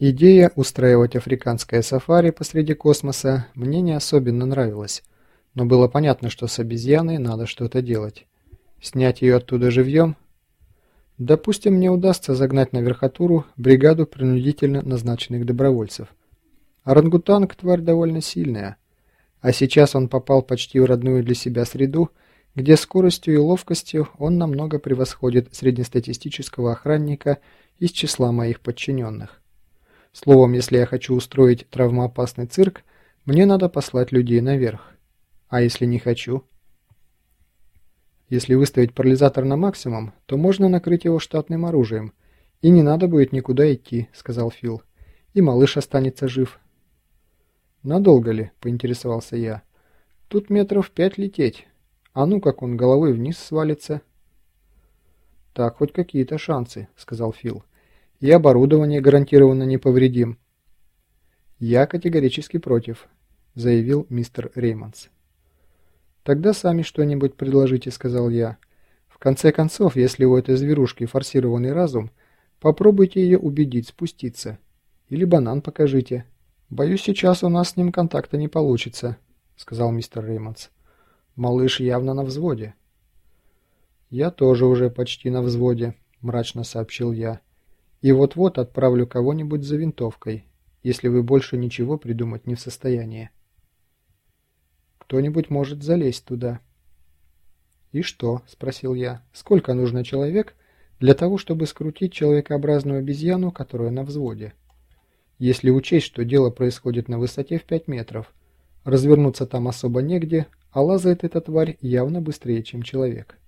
Идея устраивать африканское сафари посреди космоса мне не особенно нравилась, но было понятно, что с обезьяной надо что-то делать. Снять ее оттуда живьем? Допустим, мне удастся загнать на верхотуру бригаду принудительно назначенных добровольцев. Орангутанг – тварь довольно сильная, а сейчас он попал почти в родную для себя среду, где скоростью и ловкостью он намного превосходит среднестатистического охранника из числа моих подчиненных. Словом, если я хочу устроить травмоопасный цирк, мне надо послать людей наверх. А если не хочу? Если выставить парализатор на максимум, то можно накрыть его штатным оружием. И не надо будет никуда идти, сказал Фил. И малыш останется жив. Надолго ли? Поинтересовался я. Тут метров пять лететь. А ну как он головой вниз свалится. Так, хоть какие-то шансы, сказал Фил и оборудование гарантированно не повредим. «Я категорически против», — заявил мистер Реймондс. «Тогда сами что-нибудь предложите», — сказал я. «В конце концов, если у этой зверушки форсированный разум, попробуйте ее убедить спуститься. Или банан покажите. Боюсь, сейчас у нас с ним контакта не получится», — сказал мистер Реймондс. «Малыш явно на взводе». «Я тоже уже почти на взводе», — мрачно сообщил я. И вот-вот отправлю кого-нибудь за винтовкой, если вы больше ничего придумать не в состоянии. Кто-нибудь может залезть туда. «И что?» – спросил я. «Сколько нужно человек для того, чтобы скрутить человекообразную обезьяну, которая на взводе? Если учесть, что дело происходит на высоте в 5 метров, развернуться там особо негде, а лазает эта тварь явно быстрее, чем человек.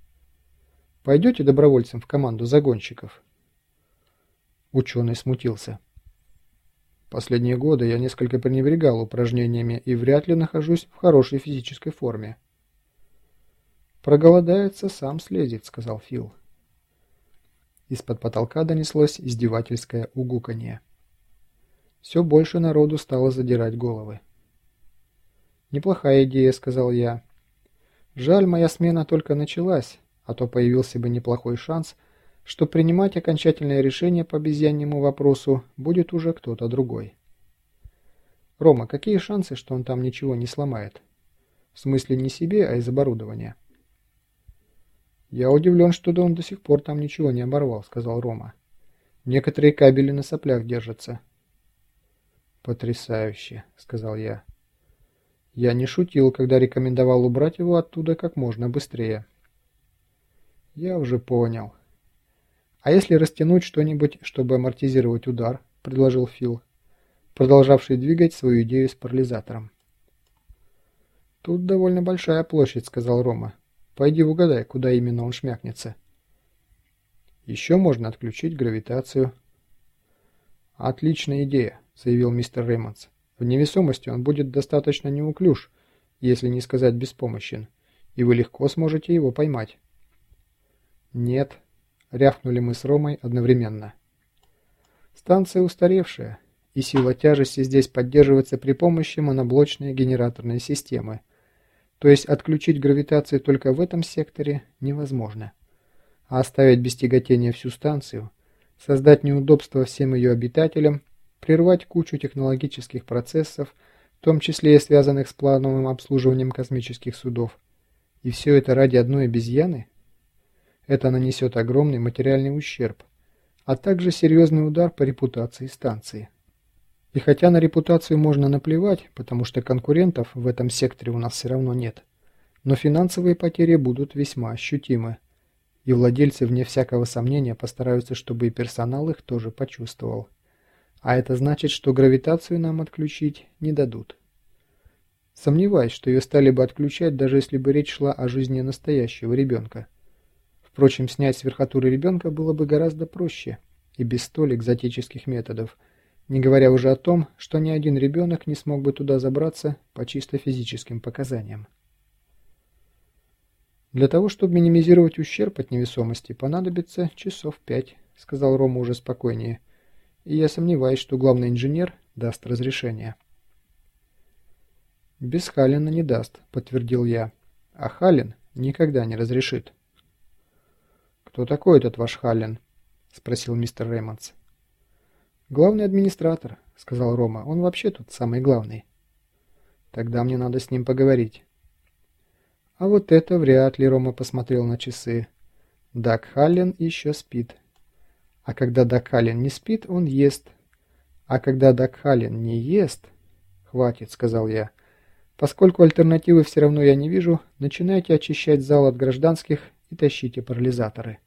Пойдете добровольцем в команду загонщиков?» Ученый смутился. Последние годы я несколько пренебрегал упражнениями и вряд ли нахожусь в хорошей физической форме. «Проголодается, сам слезет», — сказал Фил. Из-под потолка донеслось издевательское угуканье. Все больше народу стало задирать головы. «Неплохая идея», — сказал я. «Жаль, моя смена только началась, а то появился бы неплохой шанс — что принимать окончательное решение по обезьяннему вопросу будет уже кто-то другой. Рома, какие шансы, что он там ничего не сломает? В смысле не себе, а из оборудования. Я удивлен, что да он до сих пор там ничего не оборвал, сказал Рома. Некоторые кабели на соплях держатся. Потрясающе, сказал я. Я не шутил, когда рекомендовал убрать его оттуда как можно быстрее. Я уже понял. «А если растянуть что-нибудь, чтобы амортизировать удар?» – предложил Фил, продолжавший двигать свою идею с парализатором. «Тут довольно большая площадь», – сказал Рома. «Пойди угадай, куда именно он шмякнется». «Еще можно отключить гравитацию». «Отличная идея», – заявил мистер Реймондс. «В невесомости он будет достаточно неуклюж, если не сказать беспомощен, и вы легко сможете его поймать». «Нет», Рявкнули мы с Ромой одновременно. Станция устаревшая, и сила тяжести здесь поддерживается при помощи моноблочной генераторной системы. То есть отключить гравитацию только в этом секторе невозможно. А оставить без тяготения всю станцию, создать неудобства всем ее обитателям, прервать кучу технологических процессов, в том числе и связанных с плановым обслуживанием космических судов. И все это ради одной обезьяны? Это нанесет огромный материальный ущерб, а также серьезный удар по репутации станции. И хотя на репутацию можно наплевать, потому что конкурентов в этом секторе у нас все равно нет, но финансовые потери будут весьма ощутимы, и владельцы, вне всякого сомнения, постараются, чтобы и персонал их тоже почувствовал. А это значит, что гравитацию нам отключить не дадут. Сомневаюсь, что ее стали бы отключать, даже если бы речь шла о жизни настоящего ребенка. Впрочем, снять с верхотуры ребенка было бы гораздо проще и без столь экзотических методов, не говоря уже о том, что ни один ребенок не смог бы туда забраться по чисто физическим показаниям. «Для того, чтобы минимизировать ущерб от невесомости, понадобится часов пять», — сказал Рома уже спокойнее. «И я сомневаюсь, что главный инженер даст разрешение». «Без Халина не даст», — подтвердил я. «А Халин никогда не разрешит». «Кто такой этот ваш Халлен?» – спросил мистер Реймондс. «Главный администратор», — сказал Рома. «Он вообще тут самый главный». «Тогда мне надо с ним поговорить». А вот это вряд ли Рома посмотрел на часы. Даг Халлен еще спит. А когда Даг Халлен не спит, он ест. А когда Даг Халлен не ест... «Хватит», — сказал я. «Поскольку альтернативы все равно я не вижу, начинайте очищать зал от гражданских и тащите парализаторы».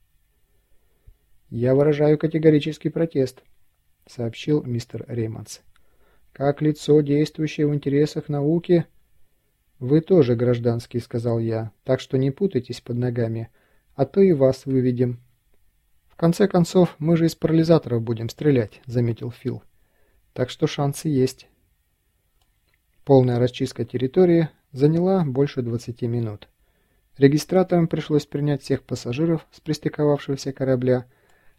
«Я выражаю категорический протест», — сообщил мистер Реймонс. «Как лицо, действующее в интересах науки...» «Вы тоже гражданский», — сказал я, — «так что не путайтесь под ногами, а то и вас выведем». «В конце концов, мы же из парализаторов будем стрелять», — заметил Фил. «Так что шансы есть». Полная расчистка территории заняла больше 20 минут. Регистраторам пришлось принять всех пассажиров с пристыковавшегося корабля,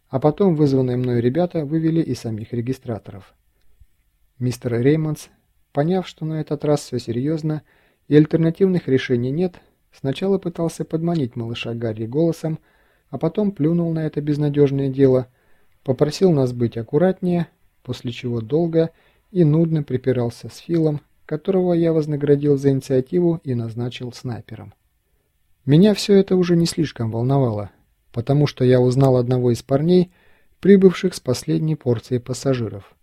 а потом вызванные мной ребята вывели и самих регистраторов. Мистер Реймондс, поняв, что на этот раз все серьезно, и альтернативных решений нет, сначала пытался подманить малыша Гарри голосом, а потом плюнул на это безнадежное дело, попросил нас быть аккуратнее, после чего долго и нудно припирался с Филом, которого я вознаградил за инициативу и назначил снайпером. Меня все это уже не слишком волновало, потому что я узнал одного из парней, прибывших с последней порцией пассажиров.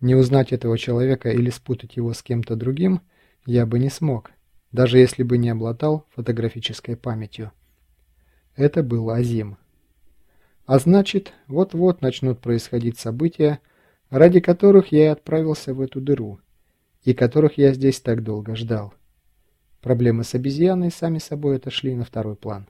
Не узнать этого человека или спутать его с кем-то другим – я бы не смог, даже если бы не обладал фотографической памятью. Это был Азим. А значит, вот-вот начнут происходить события, ради которых я и отправился в эту дыру, и которых я здесь так долго ждал. Проблемы с обезьяной сами собой отошли на второй план.